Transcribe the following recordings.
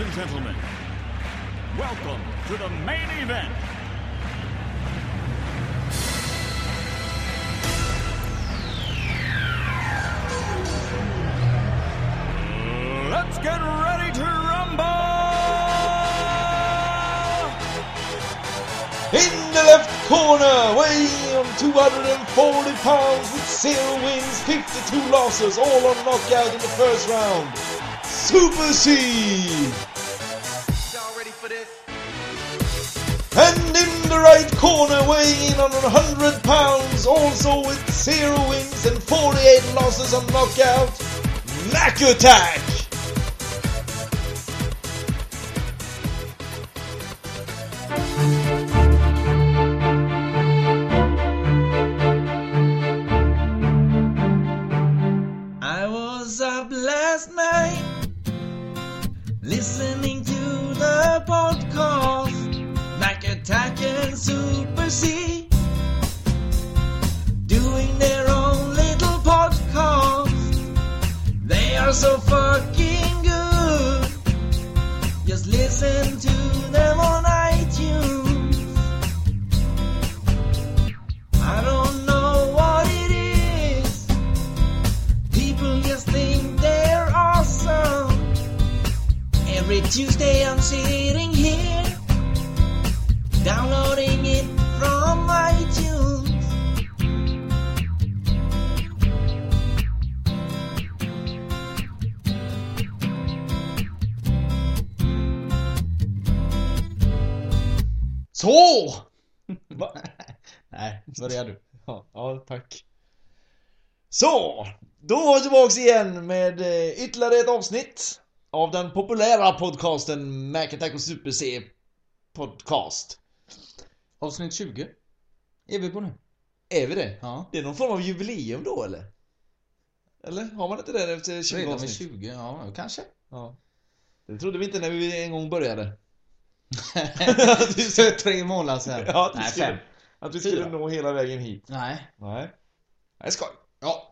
Ladies and gentlemen, welcome to the main event. Let's get ready to rumble! In the left corner, weighing on 240 pounds with 0 wins, 52 losses, all on knockout in the first round. Super C! And in the right corner, weighing in on 100 pounds, also with 0 wins and 48 losses on knockout, Mac Tuesday I'm sitting here, downloading it from iTunes. Så! Va? Nej, börjar du. Ja, ja, tack. Så! Då var vi tillbaks igen med eh, ytterligare ett avsnitt av den populära podcasten Mac Attack och Super C Podcast. Avsnitt 20 är vi på nu. Är vi det? Ja. Det är någon form av jubileum då eller? Eller? Har man inte det efter 20 Redan avsnitt? 20, ja kanske. Ja. Det trodde vi inte när vi en gång började. Så tre månader sedan. Ja, att vi Nej, skulle, fem. att vi skulle Fyra. nå hela vägen hit. Nej. Nej. Nej, skoj. Ja.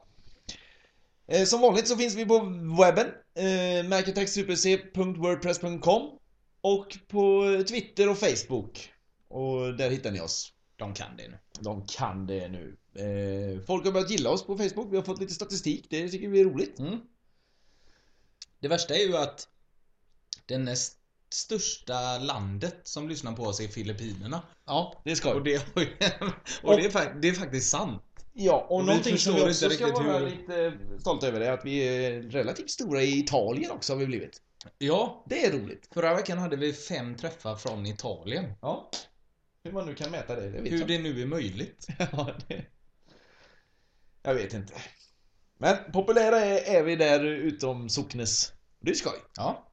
Eh, som vanligt så finns vi på webben. Eh, macattacksuperc.wordpress.com Och på Twitter och Facebook. Och där hittar ni oss. De kan det nu. De kan det nu. Eh, folk har börjat gilla oss på Facebook. Vi har fått lite statistik. Det tycker vi är roligt. Mm. Det värsta är ju att det näst största landet som lyssnar på oss är Filippinerna. Ja, det ska Och det, har ju, och det, är, det är faktiskt sant. Ja, och, Och någonting som vi också ska vara hur- lite stolta över är att vi är relativt stora i Italien också har vi blivit. Ja, Det är roligt. förra veckan hade vi fem träffar från Italien. Ja. Hur man nu kan mäta det, det vet Hur jag det nu är möjligt. Ja, det... Jag vet inte. Men populära är, är vi där utom socknes. Det är skoj. Ja.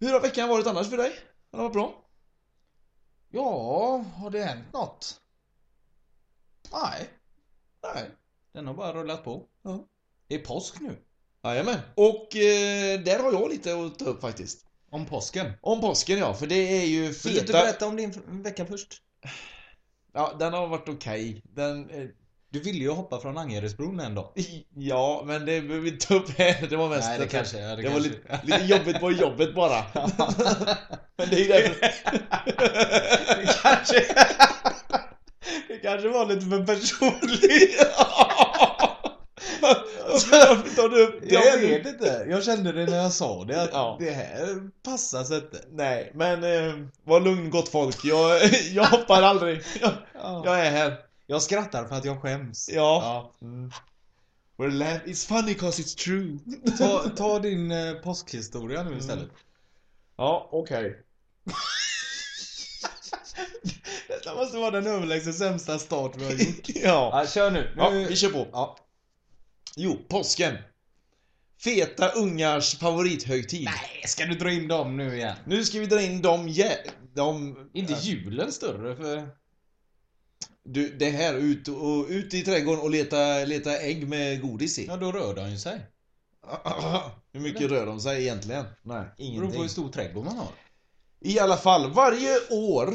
Hur har veckan varit annars för dig? Har det varit bra? Ja, har det hänt något? Nej, Nej. den har bara rullat på. Ja. Det är påsk nu. Jajamän. Och eh, där har jag lite att ta upp faktiskt. Om påsken. Om påsken ja, för det är ju Vill du feta... berätta om din vecka först? Ja, den har varit okej. Den... Eh, Du ville ju hoppa från Angeredsbron en dag. ja, men det behöver vi inte ta upp här. Det var mest... Nej, det att- kanske- ja, det det var kanske- lite, lite jobbigt på jobbet bara. men det är ju därför... Det kanske... Kanske var lite för personligt. Varför tar du upp det? Jag vet inte. Jag kände det när jag sa det att Ja. det här passar sig inte. Nej, men eh, var lugn gott folk. Jag, jag hoppar aldrig. Jag, Ja. jag är här. Jag skrattar för att jag skäms. Ja. Mm. We're laugh. It's funny cause it's true. Ta, ta din eh, påskhistoria nu istället. Ja, okej. Detta måste vara den överlägset sämsta start vi har gjort. Ja. Ja, kör nu. ja, nu... vi kör på. Ja. Jo, påsken. Feta ungars favorithögtid. Nej, ska du dra in dem nu igen? Nu ska vi dra in de jä- de... Inte julen större för... Du, det här, ut, och, ut i trädgården och leta, leta ägg med godis i. Ja, då rör de ju sig. Hur mycket rör de sig egentligen? Nej, Beror på ingenting. hur stor trädgård man har. I alla fall, varje år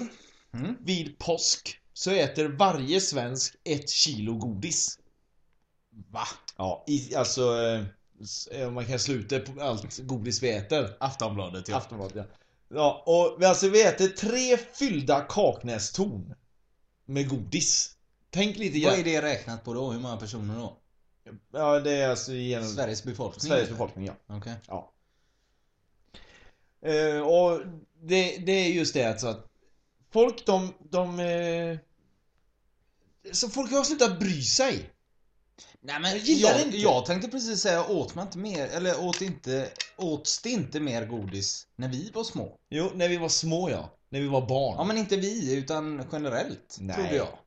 Mm. vid påsk så äter varje svensk ett kilo godis. Va? Ja, i, alltså... eh, eh, man kan sluta på allt godis vi äter. Aftonbladet ja. Aftonbladet ja. Ja, och alltså vi äter tre fyllda Kaknästorn. Med godis. Tänk lite Vad grann. är det räknat på då? Hur många personer då? Ja, det är alltså genom Sveriges befolkning? Sveriges befolkning, ja. Okej. Ja. Eh, och det, det är just det alltså att folk de, de eh, Så folk har slutat bry sig. Nej men Jag gillar jag, inte. jag tänkte precis säga, åt man inte mer, eller åt inte, åts det inte mer godis när vi var små? Jo, när vi var små ja. När vi var barn. Ja men inte vi, utan generellt, Nej. trodde jag.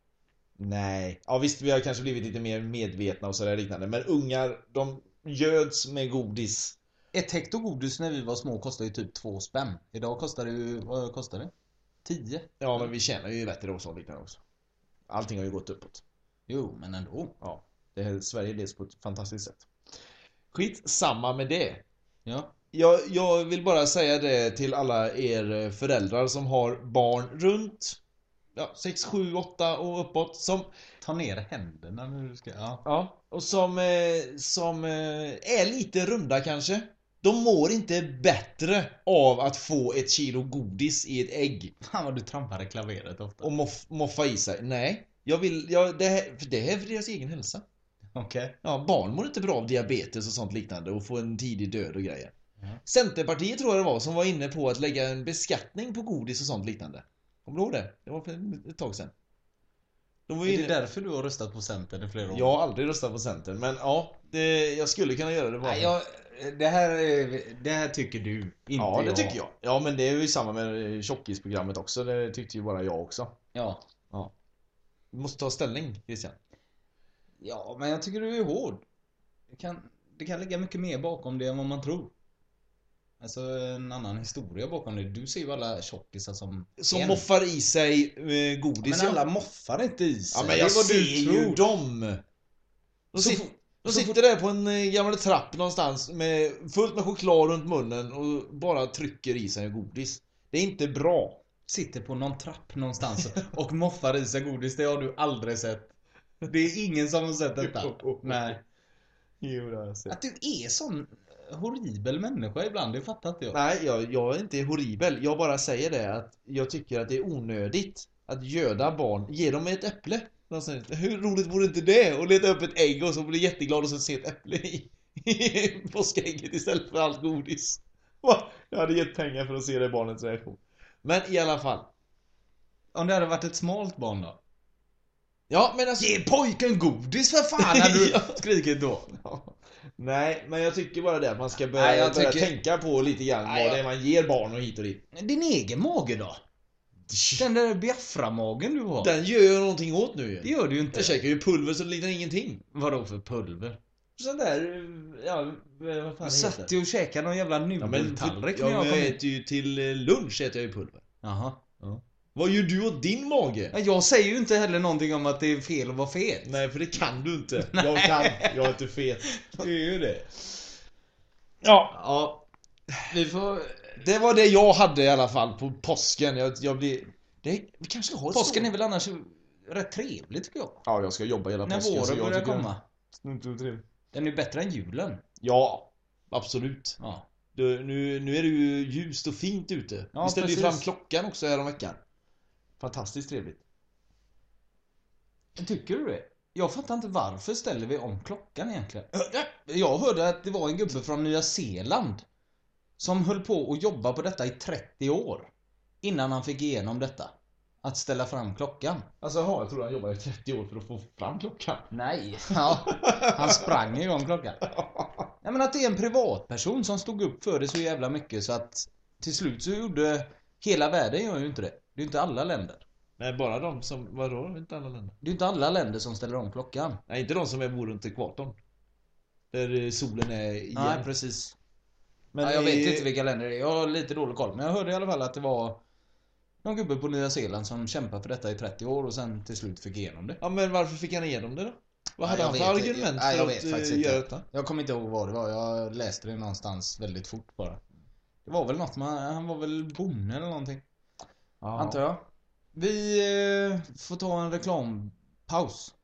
Nej. Ja visst, vi har kanske blivit lite mer medvetna och sådär liknande. Men ungar, de göds med godis. Ett hekto godis när vi var små kostade ju typ två spänn. Idag kostar det ju, vad kostar det? Tio? Ja, men vi tjänar ju bättre och så liknande också. Allting har ju gått uppåt. Jo, men ändå. Ja. Det här, Sverige leds på ett fantastiskt sätt. Skit samma med det. Ja. Jag, jag vill bara säga det till alla er föräldrar som har barn runt ja, 6, 7, 8 och uppåt som Ta ner händerna när du ska, ja. Ja, och som, eh, som eh, är lite runda kanske. De mår inte bättre av att få ett kilo godis i ett ägg Fan vad du trampar i klaveret ofta. och moff, moffa i sig. Nej, jag vill, jag, det, här, för det är för deras egen hälsa. Okej. Ja, barn mår inte bra av diabetes och sånt liknande och få en tidig död och grejer. Ja. Centerpartiet tror jag det var som var inne på att lägga en beskattning på godis och sånt liknande. Kommer du ihåg det? Det var för ett tag sedan. De var Är det inne... därför du har röstat på Centern i flera år? Jag har aldrig röstat på Centern, men ja, det, jag skulle kunna göra det bara. Nej, jag, det, här, är- det här tycker du, inte ja, det jag. tycker jag. Ja, men det är ju samma med tjockisprogrammet också. Det tyckte ju bara jag också. Ja. Du måste ta ställning, Christian. Ja, men jag tycker du är hård. Det kan, det kan ligga mycket mer bakom det än vad man tror. Alltså en annan historia bakom det. Du ser ju alla tjockisar som Som en. moffar i sig eh, godis. Men alla moffar inte i sig. Ja, men Det är jag vad ser du ju dem. De, Så sit, fort- de sitter där på en eh, gammal trapp någonstans med fullt med choklad runt munnen och bara trycker i sig godis. Det är inte bra. Sitter på någon trapp någonstans och moffar i sig godis. Det har du aldrig sett. Det är ingen som har sett detta. Nej. Jo, det har jag sett. Att du är sån horribel människa ibland, det fattar inte jag. Nej, jag, jag är inte horribel. Jag bara säger det att jag tycker att det är onödigt att göda barn. Ge dem ett äpple. Någonstans. Hur roligt vore inte det? Att leta upp ett ägg och så bli jätteglad och så se ett äpple i, i påskägget istället för allt godis. Jag hade gett pengar för att se det barnets reaktion. Men i alla fall. Om det hade varit ett smalt barn då? Ja, men alltså... Ge pojken godis för fan hade du skrikit då. Ja. Nej, men jag tycker bara det att man ska börja, Nej, börja tycker- tänka på lite grann Nej, vad det jag- är man ger barn och hit och dit. Din egen mage då? Den där Biafra-magen du har. Den gör jag någonting åt nu ju. Det gör du ju inte. Jag käkar ju pulver så det liknar ingenting. Vadå för pulver? Sån där, ja, vad fan Du satt ju och käkade någon jävla ja, men, nudeltallrik ja, när men jag jag kom in. äter ju till eh, lunch äter jag ju pulver. Jaha. Vad gör du åt din mage? Ja, Jag säger ju inte heller någonting om att det är fel att vara fet. Nej, för det kan du inte. Nej. Jag kan. Jag är inte fet. Det är ju det. Ja. Ja. Vi får... Det var det jag hade i alla fall på påsken. Jag, jag blir... Det, vi kanske ska ha ett Påsken är väl annars rätt trevligt tycker jag. Ja, jag ska jobba hela När påsken. så våren börjar komma. Inte trevligt. Den är ju bättre än julen. Ja, absolut. Ja. Du, nu, nu är det ju ljust och fint ute. Ja, vi ställde ju fram klockan också här om veckan. Fantastiskt trevligt. Tycker du det? Jag fattar inte varför ställer vi om klockan egentligen. Jag hörde att det var en gubbe från Nya Zeeland som höll på att jobba på detta i 30 år. Innan han fick igenom detta. Att ställa fram klockan. Alltså jaha, jag tror han jobbade i 30 år för att få fram klockan. Nej. Ja, han sprang igång klockan. Nej men att det är en privatperson som stod upp för det så jävla mycket så att till slut så gjorde hela världen gör ju inte det. Det är ju inte alla länder. Nej, bara de som, vadå? Inte alla länder? Det är ju inte alla länder som ställer om klockan. Nej, inte de som är bor runt ekvatorn. Där eh, solen är igen. Nej precis. Men ja, jag vet i- inte vilka länder det är. Jag har lite dålig koll. Men jag hörde i alla fall att det var någon gubbe på Nya Zeeland som kämpade för detta i 30 år och sen till slut fick igenom det. Ja, men varför fick han igenom det då? Vad Ja, hade jag han för vet- argument jag för vet att faktiskt eh, inte. göra detta? Jag kommer inte ihåg vad det var. Jag läste det någonstans väldigt fort bara. Det var väl något man, han var väl bonde eller någonting. Ja. Antar jag. Vi eh, får ta en reklampaus.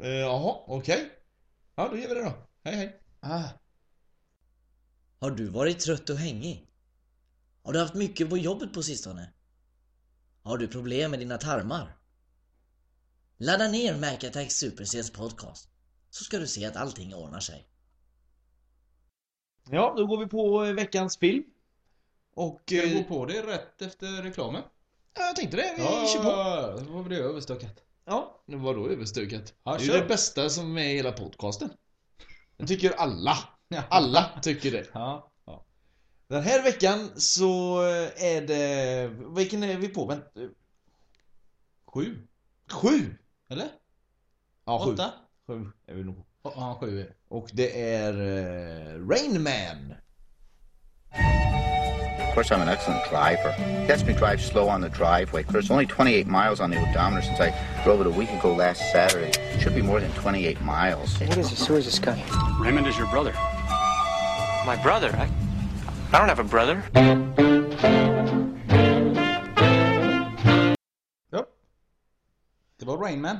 Eh, Jaha, okej. Ja, då gör vi det då. Hej, hej. Ah. Har du varit trött och hängig? Har du haft mycket på jobbet på sistone? Har du problem med dina tarmar? Ladda ner Mac Attack Super Cs podcast så ska du se att allting ordnar sig. Ja, då går vi på eh, veckans film. Och... Ska vi eh, gå på det rätt efter reklamen? Ja, jag tänkte det. Vi kör på. Ja, då var det överstökat. Ja, nu var då överstökat. Ja, det är det bästa som är i hela podcasten. Det tycker alla. Ja. Alla tycker det. Ja. Den här veckan så är det... Vilken är vi på? Vänt... Sju? Sju! Eller? Ja, sju. Åtta? Sju är vi nog på. Ja, sju är det. Och det är uh, Rain Man. Of course, I'm an excellent driver. Lets me drive slow on the driveway. Of course, only 28 miles on the odometer since I drove it a week ago last Saturday. Should be more than 28 miles. What is this? Who is this guy? Raymond is your brother. My brother. I, I don't have a brother. Ja. Det var Rain Man.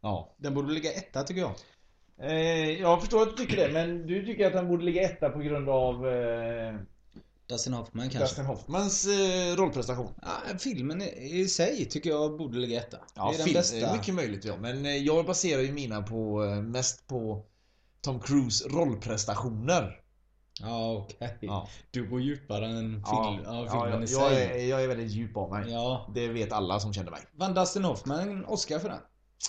Ja. Den borde ligga etta tycker jag. Eh, jag förstår att du tycker det, men du tycker att han borde ligga etta på grund av eh, Dustin Hoffman kanske. Dustin Hoffmans eh, rollprestation. Ja, filmen i i sig tycker jag borde ligga etta. Ja, det är den film, bästa. är mycket möjligt ja. Men eh, jag baserar ju mina på, eh, mest på Tom Cruise rollprestationer. Ja, okej. Ja. Du går djupare än film, ja, ja, filmen jag, i jag, sig. är, jag är väldigt djup av mig. Ja. Det vet alla som känner mig. Vann Dustin Hoffman Oscar för den?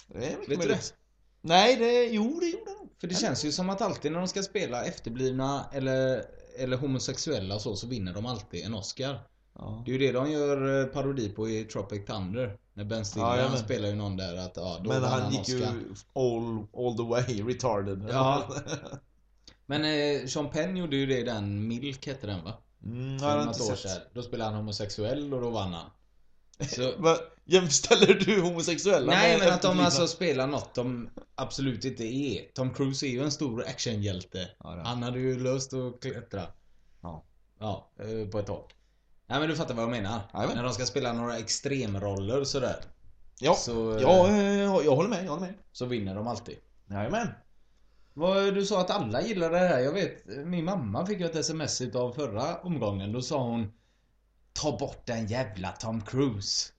Det är mycket Vet du möjligt. Nej, det, jo det gjorde han. För det känns ju som att alltid när de ska spela efterblivna eller, eller homosexuella och så, så vinner de alltid en Oscar. Ja. Det är ju det de gör eh, parodi på i Tropic Thunder. När Ben Stiller, Ja, han jajamän. spelar ju någon där att, ja, då Men vann han gick Oscar. ju all, all the way retarded. Ja. Men eh, Sean Penn gjorde ju det i den, Milk hette den va? Mm, jag har inte år sett. sedan. Då spelade han homosexuell och då vann han. Så, jämställer du homosexuella nej men att de alltså spelar något de absolut inte är. Tom Cruise är ju en stor actionhjälte. Ja. Han hade ju löst att klättra. Ja. Ja, eh, på ett tag. Nej men du fattar vad jag menar. Jajamän. När de ska spela några extremroller sådär. Ja, Så, ja eh, jag håller med, jag håller med. Så vinner de alltid. Jajamän. Vad, du sa att alla gillar det här. Jag vet, min mamma fick ett sms av förra omgången. Då sa hon Ta bort den jävla Tom Cruise.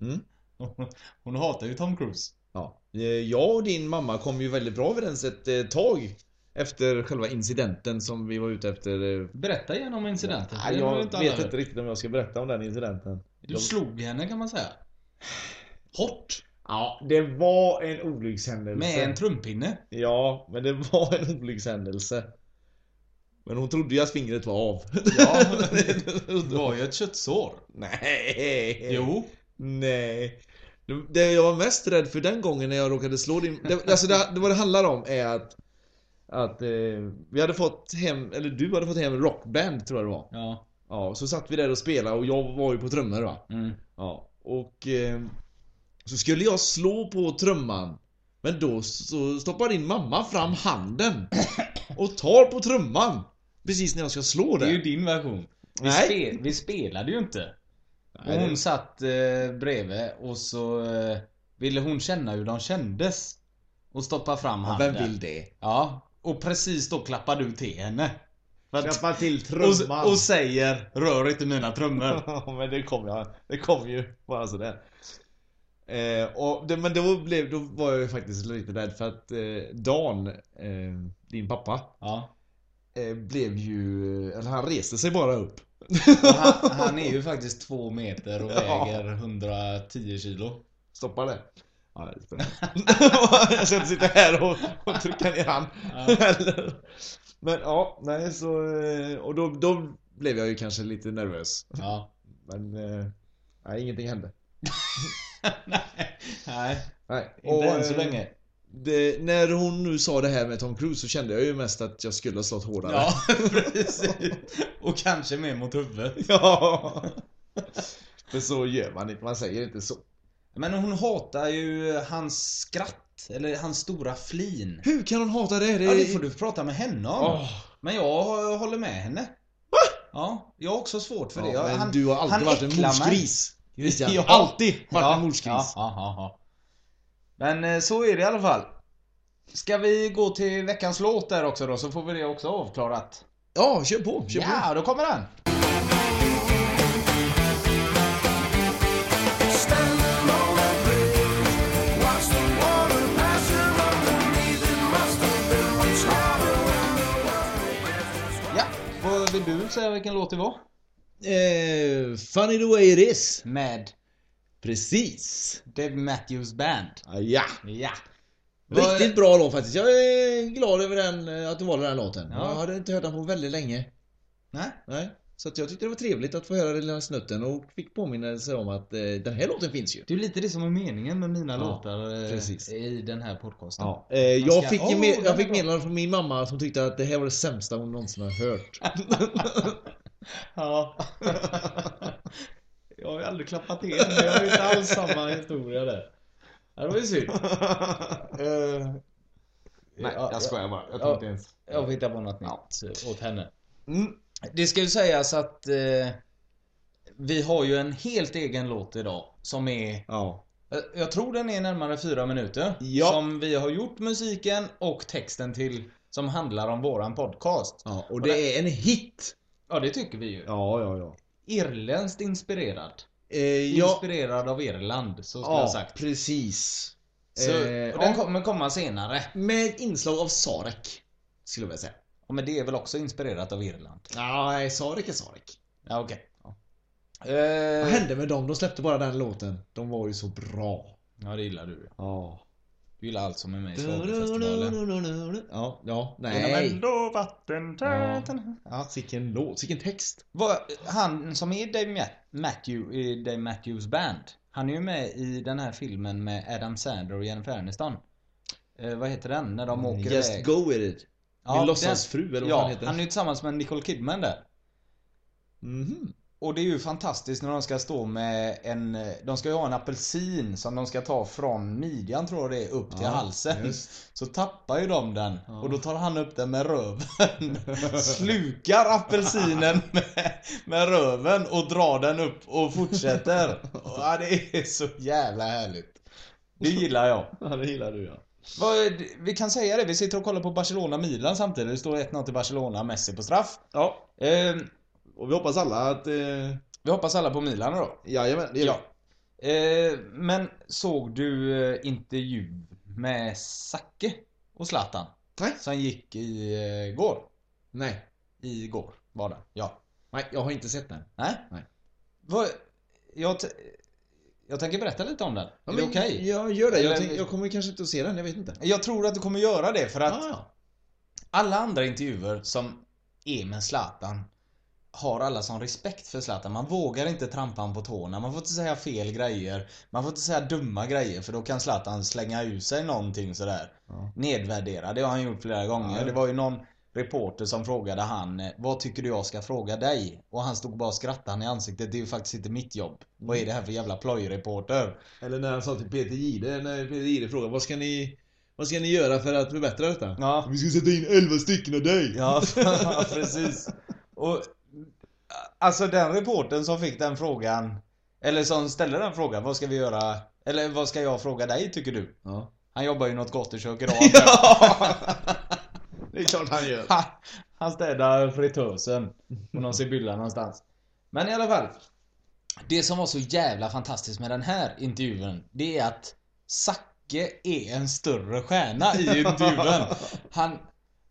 Mm. Hon hatar ju Tom Cruise. Ja. Eh, Jag och din mamma kom ju väldigt bra överens ett eh, tag efter själva incidenten som vi var ute efter. eh, Berätta gärna om incidenten. Ju jag inte vet inte riktigt om jag ska berätta om den incidenten. Du slog henne kan man säga. Hårt. Ja, det var en olyckshändelse. Med en trumpinne. Ja, men det var en olyckshändelse. Men hon trodde ju att fingret var av. Ja, det var ju ett köttsår. Nej. Jo. Nej. Det- Det jag var mest rädd för den gången när jag råkade slå din... Det, alltså det, det vad det handlar om är att... Att eh, vi hade fått hem, eller du hade fått hem Rockband tror jag det var. Ja. Ja, så satt vi där och spelade och jag var ju på trummor va. Mm. Ja, och... Eh, så skulle jag slå på trumman. Men då så stoppar din mamma fram handen. Och tar på trumman. Precis när jag ska slå Det är ju den. din version. Vi, Nej. spe, vi spelade ju inte. Och Nej, det- hon satt eh, bredvid och så eh, ville hon känna hur de kändes. Och stoppa fram Ja, handen. vem vill det? Ja. Och precis då klappade du till henne. Klappa till och, trumman. och säger Rör inte mina trummor. Ja men det kom jag. Det kom ju bara sådär. Eh, och det, men då, blev, då var jag ju faktiskt lite rädd för att eh, Dan, eh, din pappa, Ja. eh, blev ju... Eller han reste sig bara upp. Han, han är ju faktiskt två meter och Ja. väger 110 kilo. Stoppar det. Ja, det roll. Jag ska inte sitta här och, och trycka ner han. Eller- Men ja, nej så... eh, Och då, då blev jag ju kanske lite nervös. Ja. Men... Eh, nej, ingenting hände. Nej. Nej. Nej. Inte än så eh, länge. Det, när hon nu sa det här med Tom Cruise så kände jag ju mest att jag skulle ha slått hårdare. Ja, precis. Och kanske mer mot huvudet. Ja. För så gör man inte, man säger inte så. Men hon hatar ju hans skratt. Eller hans stora flin. Hur kan hon hata det? det Ja, det får du prata med henne om. Åh. Men jag håller med henne. Ja, jag har också svårt för det. Ja, Jag- men du har alltid han varit en äcklar mig. morsgris. Christian. Ja. Alltid varit ja, en morsgris. Ja, ja, ja, ja. Men eh, så är det i alla fall. Ska vi gå till veckans låt där också då, så får vi det också avklarat. Ja, kör på, kör på. Ja, då kommer den! Ja, vad vill du säga vilken låt det var? Eh, funny the way it is. Med Precis. Dave Matthews Band. Ah, Ja. Ja. Riktigt bra låt faktiskt. Jag är glad över den, eh, att du valde den här låten. Ja. Jag hade inte hört den på väldigt länge. Nej? Nej. Så att jag tyckte det var trevligt att få höra den lilla snutten och fick påminnelse om att eh, den här låten finns ju. Det är lite det som är meningen med mina Ja, låtar eh, precis. i den här podcasten. Ja. Eh, jag ska- fick, Åh, med, jag fick meddelande från min mamma som tyckte att det här var det sämsta hon någonsin har hört. Ja. jag har ju aldrig klappat in, jag har ju inte alls samma historia där. Ja, det var ju synd. Eh, Nej, jag skojar bara. Jag tror inte ens... Jag får hitta på något nytt åt henne. Mm. Det ska ju sägas att eh, vi har ju en helt egen låt idag som är Ja. jag- Jag tror den är närmare fyra minuter. Ja. Som vi har gjort musiken och texten till som handlar om våran podcast. ja. Och det är en hit. Ja, det tycker vi ju. Ja, ja, ja. Irländskt inspirerad. Eh, ja, Inspirerad av Irland, så skulle jag ha ja sagt. precis. Så, Eh, och den ja. kommer komma senare. Med inslag av Sarek. Skulle jag vilja säga. Ja, men det är väl också inspirerat av Irland? Ja, nej, Sarek är Sarek. Ja, okej. Ja. Vad Eh, hände med dem? De släppte bara den låten. De var ju så bra. ja, det gillar du. Ja. Du gillar allt som är med i Schlagerfestivalen. Ja, ja, Genom nej. eld och vattentäten. Ja, sicken låt, sicken text. Vad- Han som är Dave Ma- Matthew, i Dave Matthews Band. Han är ju med i den här filmen med Adam Sandler och Jennifer Aniston. Eh, vad heter den? När de åker Just iväg. go with it. Ja, Min den- låtsasfru eller vad Ja, fan heter han är ju tillsammans med Nicole Kidman där. Mhm. Och det är ju fantastiskt när de ska stå med en... De ska ju ha en apelsin som de ska ta från midjan tror jag det är upp till Ja, halsen. just. Så tappar ju de den Ja. och då tar han upp den med röven. Slukar apelsinen med, med röven och drar den upp och fortsätter. Ja, det är så jävla härligt. Det gillar jag. Ja, det gillar du ja. Vi kan säga det, vi sitter och kollar på Barcelona-Milan samtidigt. Det står 1-0 till Barcelona, Messi på straff. Ja. Eh, Och vi hoppas alla att... Eh, vi hoppas alla på Milan då. jajamän, det Ja. Eh, men såg du eh, intervju med Zacke och Zlatan? Nej. Som gick i eh, går. Nej. Igår var det. Ja. Nej, jag har inte sett den. Nej? Nej. Vad, jag, jag tänker berätta lite om den. är det okej? Jag gör det. Jag, tänk, jag kommer kanske inte att se den, jag vet inte. Jag tror att du kommer göra det för att Ah, ja. alla andra intervjuer som är med Zlatan har alla sån respekt för Zlatan. Man vågar inte trampa honom på tårna. Man får inte säga fel grejer. Man får inte säga dumma grejer för då kan Zlatan slänga ur sig någonting sådär. Ja. Nedvärdera. Det har han gjort flera gånger. Ja. Det var ju någon reporter som frågade han eh, Vad tycker du jag ska fråga dig? Och han stod bara och skrattade han i ansiktet. Det är ju faktiskt inte mitt jobb. Vad är det här för jävla plojreporter? Eller när han sa till Peter Jihde, när Peter Jihde frågade vad ska ni... Vad ska ni göra för att förbättra detta? Ja. Vi ska sätta in 11 stycken av dig! Ja, precis. Och Alltså den reporten som fick den frågan Eller som ställde den frågan, vad ska vi göra? Eller vad ska jag fråga dig tycker du? Ja. Han jobbar ju i något gottekök idag. Det är klart han gör. Han, han städar fritösen på någon Sibylla någonstans. Men i alla fall. Det som var så jävla fantastiskt med den här intervjun, det är att Zacke är en större stjärna i intervjun. Han,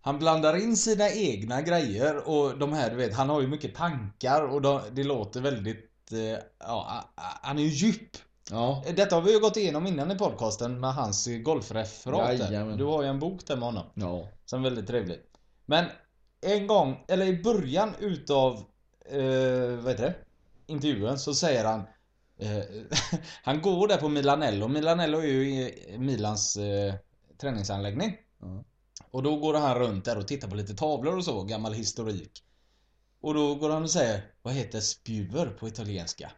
han blandar in sina egna grejer och de här, du vet, han har ju mycket tankar och de, det låter väldigt, eh, ja, han är ju djup. Ja. Detta har vi ju gått igenom innan i podcasten med hans golfreferat. Du har ju en bok där med honom. Ja. Som är väldigt trevlig. Men en gång, eller i början utav, eh, vad heter det? Intervjun så säger han eh, Han går där på Milanello. Milanello är ju Milans eh, träningsanläggning. Ja. Och då går han runt där och tittar på lite tavlor och så, gammal historik. Och då går han och säger Vad heter spjuver på italienska?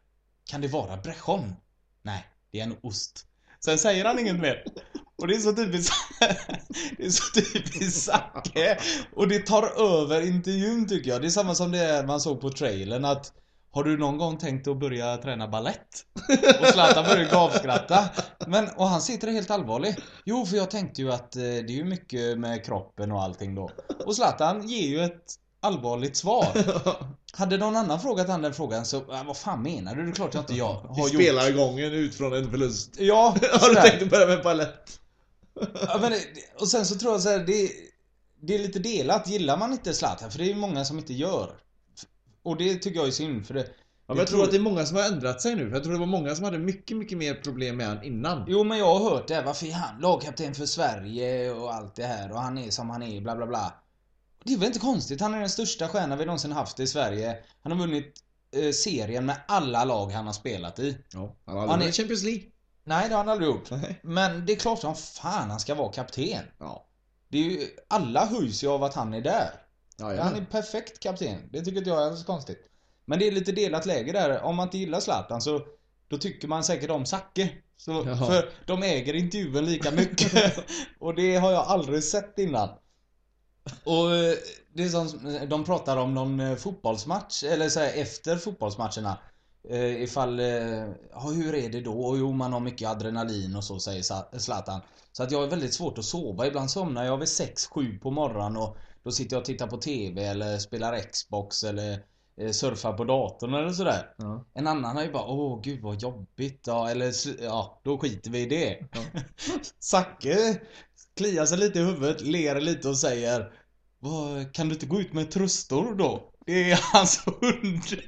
Kan det vara brejon? Nej, det är en ost. Sen säger han inget mer. Och det är så typiskt Det är så typiskt Zacke. Och det tar över intervjun tycker jag. Det är samma som det man såg på trailern att har du någon gång tänkt att börja träna ballett? Och Zlatan börjar gapskratta. Men, och han sitter helt allvarlig. Jo, för jag tänkte ju att eh, det är ju mycket med kroppen och allting då. Och Zlatan ger ju ett allvarligt svar. Hade någon annan frågat han den frågan så, äh, vad fan menar du? Det är klart jag inte jag har Vi gjort. spelar gången ut från en förlust. Ja, Har du tänkt att börja med palett? Ja, men, och sen så tror jag så här, det, det är lite delat. Gillar man inte Zlatan, för det är ju många som inte gör. Och det tycker jag är synd, för det... Ja, men jag tror att det är många som har ändrat sig nu. Jag tror det var många som hade mycket, mycket mer problem med han innan. Jo men jag har hört det, varför är han lagkapten för Sverige och allt det här och han är som han är, bla bla bla. Det är väl inte konstigt, han är den största stjärnan vi någonsin haft i Sverige. Han har vunnit eh, serien med alla lag han har spelat i. Ja, han har aldrig är- vunnit Champions League. Nej, det har han aldrig gjort. Nej. Men det är klart som fan han ska vara kapten. Ja. Det är ju, alla höjs ju av att han är där. Ja, Han är perfekt kapten. Det tycker inte jag är så konstigt. Men det är lite delat läge där. Om man inte gillar Zlatan så då tycker man säkert om Zacke. Så, Jaha. för de äger intervjun lika mycket. och det har jag aldrig sett innan. Och eh, det är som, de pratar om någon eh, fotbollsmatch, eller så här, efter fotbollsmatcherna. Eh, ifall, eh, ja, hur är det då? Jo, man har mycket adrenalin och så säger Zlatan. Så att jag har väldigt svårt att sova. Ibland somnar jag vid 6-7 på morgonen och då sitter jag och tittar på TV eller spelar Xbox eller eh, surfar på datorn eller sådär. Ja. En annan har ju bara, åh gud vad jobbigt. Ja, eller ja, då skiter vi i det. Zacke kliar sig lite i huvudet, ler lite och säger Kan du inte gå ut med tröstor då? Det är hans hund.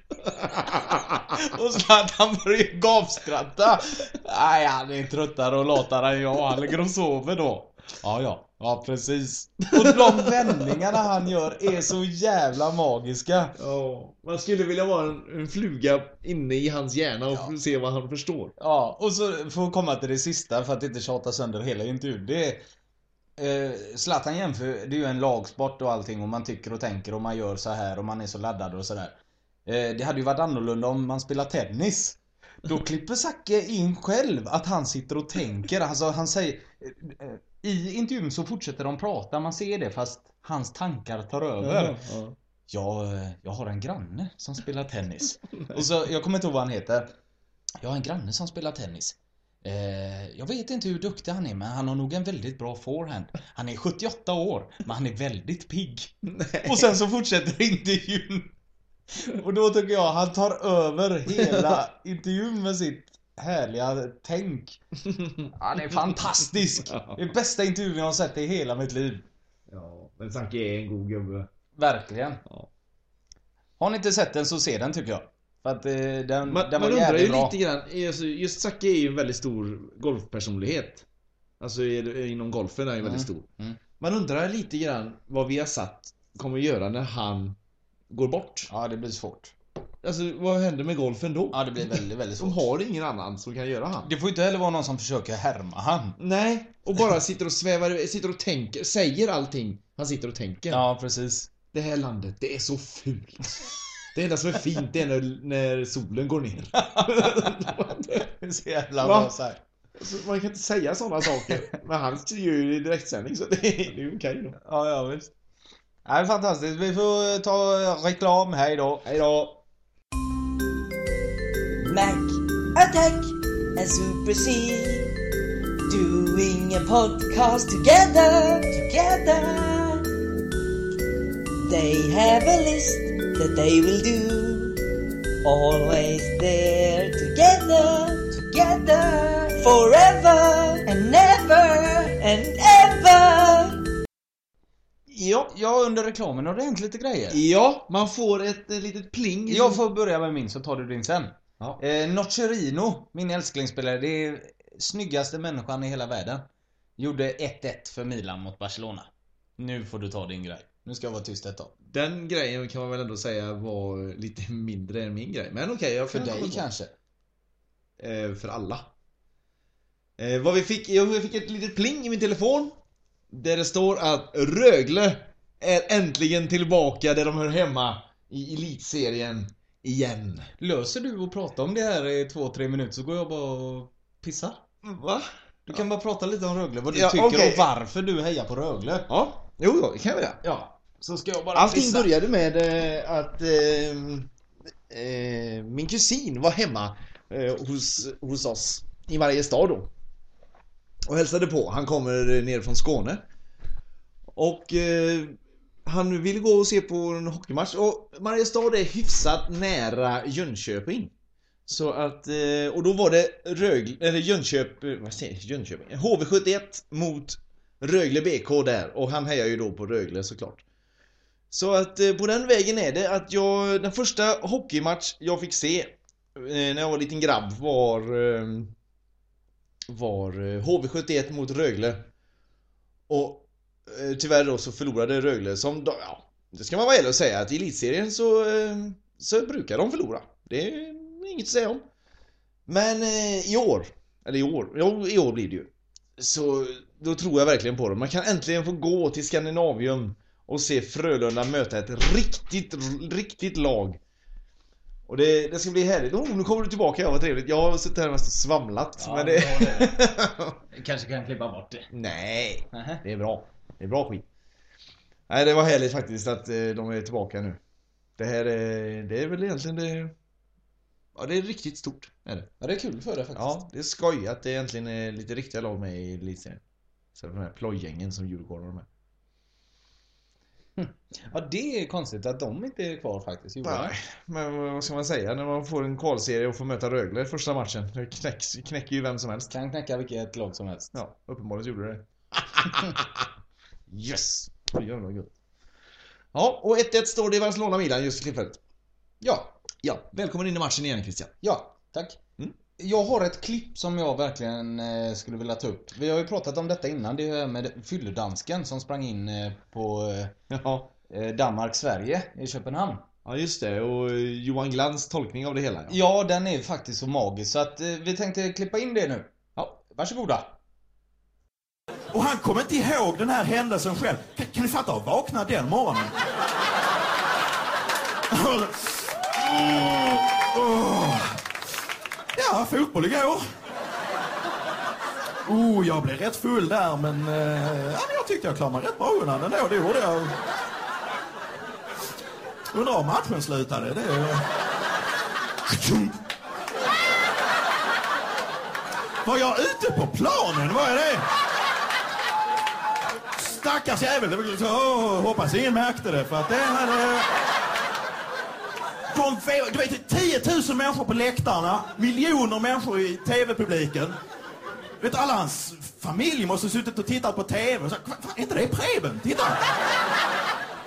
och Zlatan börjar gapskratta. Nej, han är tröttare och latare än jag. Han ligger och sover då. Ja, ja. Ja, precis. Och de vändningarna han gör är så jävla magiska. Ja, man skulle vilja vara en, en fluga inne i hans hjärna och Ja. se vad han förstår. Ja, och så får vi komma till det sista för att inte tjata sönder hela intervjun. Det är eh, Zlatan jämför, det är ju en lagsport och allting och man tycker och tänker och man gör så här och man är så laddad och sådär. Eh, det hade ju varit annorlunda om man spelar tennis. Då klipper Zacke in själv att han sitter och tänker. Alltså han säger... eh, eh, I intervjun så fortsätter de prata, man ser det fast hans tankar tar över. Ja. Jag, eh, jag har en granne som spelar tennis. Och så, jag kommer inte ihåg vad han heter. Jag har en granne som spelar tennis. Eh, jag vet inte hur duktig han är men han har nog en väldigt bra forehand. Han är 78 år men han är väldigt pigg. Och sen så fortsätter intervjun. Och då tycker jag han tar över hela intervjun med sitt härliga tänk. Han är fantastisk! Det är bästa intervjun jag har sett i hela mitt liv. ja, men Zacke är en god gubbe. Verkligen. Ja. Har ni inte sett den så se den tycker jag. För att eh, den, Man, den var man undrar ju bra. lite grann, alltså, just Zacke är ju en väldigt stor golfpersonlighet. Alltså i- inom golfen är han ju väldigt stor. mm. Man undrar lite grann vad vi har satt kommer att göra när han går bort. Ja, det blir svårt. Alltså vad händer med golfen då? Ja, det blir väldigt, väldigt De svårt. har ingen annan som kan göra han. Det får inte heller vara någon som försöker härma han. Nej, och bara sitter och svävar, sitter och tänker, säger allting han sitter och tänker. Ja, precis. Det här landet, det är så fult. Det enda som är fint det är när, när solen går ner. Det är så jävla bra sagt. Alltså, man kan inte säga sådana saker. Men han gör ju det direktsändning så det är ju okej då. Ja, ja visst. Nej, fantastiskt. Vi får ta reklam. Hej då. Hej då! Mac Attack and Super C Doing a podcast together, together They have a list that they will do Always there together, together Forever and never and ever Ja. Ja, under reklamen har det hänt lite grejer. Ja, man får ett, eh, litet pling. Jag får börja med min så tar du din sen. Ja. Eh, Nocerino, min älsklingsspelare, det är snyggaste människan i hela världen. Gjorde 1-1 för Milan mot Barcelona. Nu får du ta din grej. Nu ska jag vara tyst ett tag. Den grejen kan man väl ändå säga var lite mindre än min grej. Men okej, jag För dig kanske. Eh, för alla. Eh, vad vi fick, jag fick ett litet pling i min telefon. Där det står att Rögle är äntligen tillbaka där de hör hemma. I elitserien. Igen. Löser du att prata om det här i två, tre minuter så går jag bara och pissar. Va? Du kan bara prata lite om Rögle, vad du Ja, tycker okej. och varför du hejar på Rögle. Ja, jo, jo, det kan jag göra. Ja, så ska jag bara Allting pissa. började med eh, att eh, eh, min kusin var hemma eh, hos, hos oss i Mariestad då. Och hälsade på. Han kommer ner från Skåne. Och eh, han ville gå och se på en hockeymatch och Mariestad är hyfsat nära Jönköping. Så att, eh, och då var det Rögle, eller Jönköping, eh, vad säger jag, Jönköping? HV71 mot Rögle BK där och han hejar ju då på Rögle såklart. Så att eh, på den vägen är det att jag, den första hockeymatch jag fick se när jag var liten grabb var var HV71 mot Rögle. Och tyvärr då så förlorade Rögle som, ja, det ska man vara ärlig och säga att i elitserien så, eh, så brukar de förlora. Det är inget att säga om. Men eh, i år, eller i år, jo i år blir det ju. Så då tror jag verkligen på dem. Man kan äntligen få gå till Skandinavium och se Frölunda möta ett riktigt, riktigt lag. Och det, det ska bli härligt. Oh, nu kommer du tillbaka, ja vad trevligt. Jag har suttit här och mest svamlat. Ja, men det det... Kanske kan klippa bort det. Nej, Nähä. det är bra. Det är bra skit. Nej, det var härligt faktiskt att eh, de är tillbaka nu. Det här är, det är väl egentligen det... Ja, det är riktigt stort. Är det. Ja, det är kul för det faktiskt. Ja, det är skoj att det äntligen är lite riktiga lag med i elitserien. Så de här plojgängen som Djurgården har med. Ja, det är konstigt att de inte är kvar faktiskt. Nej, men vad ska man säga när man får en kvalserie och får möta Rögle första matchen? Det knäcks, knäcker ju vem som helst. Kan knäcka vilket lag som helst. Ja, uppenbarligen gjorde det. yes! Jävlar vad gött. Ja, och 1-1 står det i Barcelona-Milan just för tillfället. Ja, Ja, välkommen in i matchen igen Christian. ja, tack. Mm. Jag har ett klipp som jag verkligen eh, skulle vilja ta upp. Vi har ju pratat om detta innan, det här med fylledansken som sprang in eh, på Ja. eh, Danmark-Sverige i Köpenhamn. ja, just det. Och Johan Glans tolkning av det hela. Ja. Ja, den är faktiskt så magisk så att vi tänkte klippa in det nu. Ja. Varsågoda. Och han kommer inte ihåg den här händelsen själv. Kan, kan ni fatta att vakna den morgonen? Mm, åh. Ja, fotboll igår. Oh, jag blev rätt full där, men, eh, ja, men jag tyckte jag klarade mig rätt bra undan ändå. Det gjorde jag. Undrar om matchen slutade. Det... Var jag ute på planen? Var jag det? Stackars jävel. Oh, hoppas ingen märkte det för att det hade... De, du vet, 10 000 människor på läktarna, miljoner människor i tv-publiken. Vet, alla hans familj måste ha suttit och tittat på tv. Så, "Fan, är inte det Preben? Titta!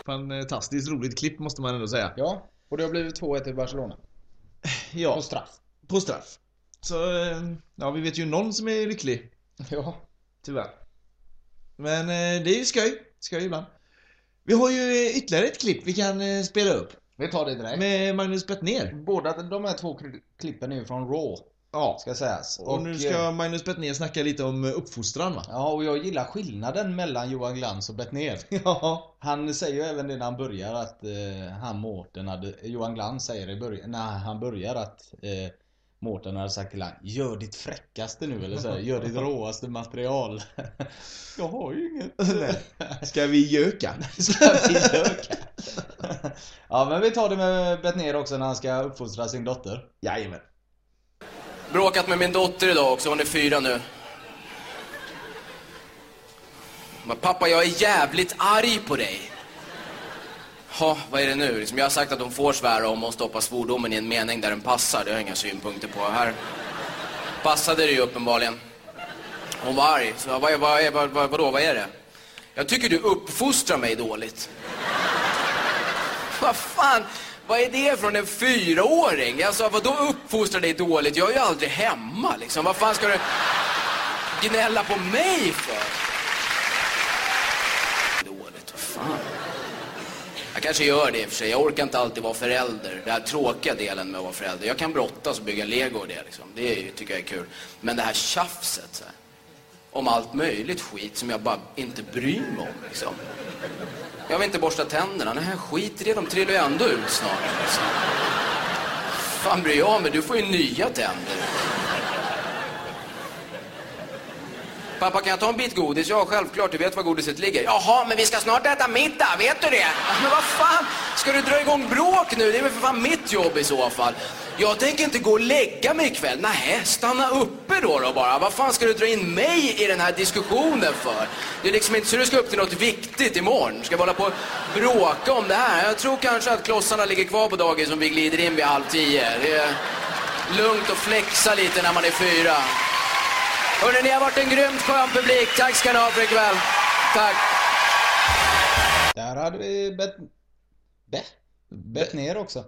Fantastiskt roligt klipp måste man ändå säga. Ja, och det har blivit 2-1 till Barcelona. Ja, På straff. på straff. Så, eh, ja vi vet ju någon som är lycklig. Ja. Tyvärr. Men eh, det är ju skoj. Skoj ibland. Vi har ju eh, ytterligare ett klipp vi kan eh, spela upp. Vi tar det direkt. Med Magnus Bettner. Båda de här två kli- klippen är ju från Raw, Ja. ska sägas. Och nu eh, ska Magnus Bettner snacka lite om uppfostran va? Ja, och jag gillar skillnaden mellan Johan Glans och Bettner. Ja. Han säger ju även det när han börjar att eh, han Mårten hade, Johan Glans säger i början, när han börjar att eh, Mårten hade sagt till han Gör ditt fräckaste nu eller så här, gör ditt råaste material. jag har ju inget. Ska vi göka? Ska vi göka? ja men vi tar det med Bettner också när han ska uppfostra sin dotter. Jajamän. Bråkat med min dotter idag också, hon är fyra nu. Men pappa, jag är jävligt arg på dig. Ja, vad är det nu? Liksom, jag har sagt att hon får svära om och stoppa svordomen i en mening där den passar. Det har jag inga synpunkter på. Här passade det ju uppenbarligen. Hon var arg. Så jag, vad, vad, vad, vad, vadå, vad är det? Jag tycker du uppfostrar mig dåligt. Vad fan, vad är det från en fyraåring? Alltså, vadå uppfostrar dig dåligt? Jag är ju aldrig hemma liksom. Vad fan ska du gnälla på mig för? Dåligt, vad fan. Jag kanske gör det i och för sig. Jag orkar inte alltid vara förälder. Den här tråkiga delen med att vara förälder. Jag kan brottas och bygga lego och det liksom. Det är, tycker jag är kul. Men det här tjafset så här, om allt möjligt skit som jag bara inte bryr mig om liksom. Jag vill inte borsta tänderna. Nej, skit i det. De trillar ju ändå ut snart. Liksom. fan bryr jag mig? Du får ju nya tänder. Pappa, kan jag ta en bit godis? Ja, självklart. Du vet var godiset ligger. Jaha, men vi ska snart äta middag. Vet du det? Men vad fan? Ska du dra igång bråk nu? Det är väl för fan mitt jobb i så fall. Jag tänker inte gå och lägga mig ikväll. Nej, stanna uppe då, då bara. Vad fan ska du dra in mig i den här diskussionen för? Det är liksom inte så du ska upp till något viktigt imorgon. Ska vi hålla på och bråka om det här? Jag tror kanske att klossarna ligger kvar på dagis om vi glider in vid halv tio. Det är lugnt att flexa lite när man är fyra. Hörrni, ni har varit en grymt skön publik. Tack ska ni ha för ikväll. Tack. Där hade vi bett... Be? Bett ner också.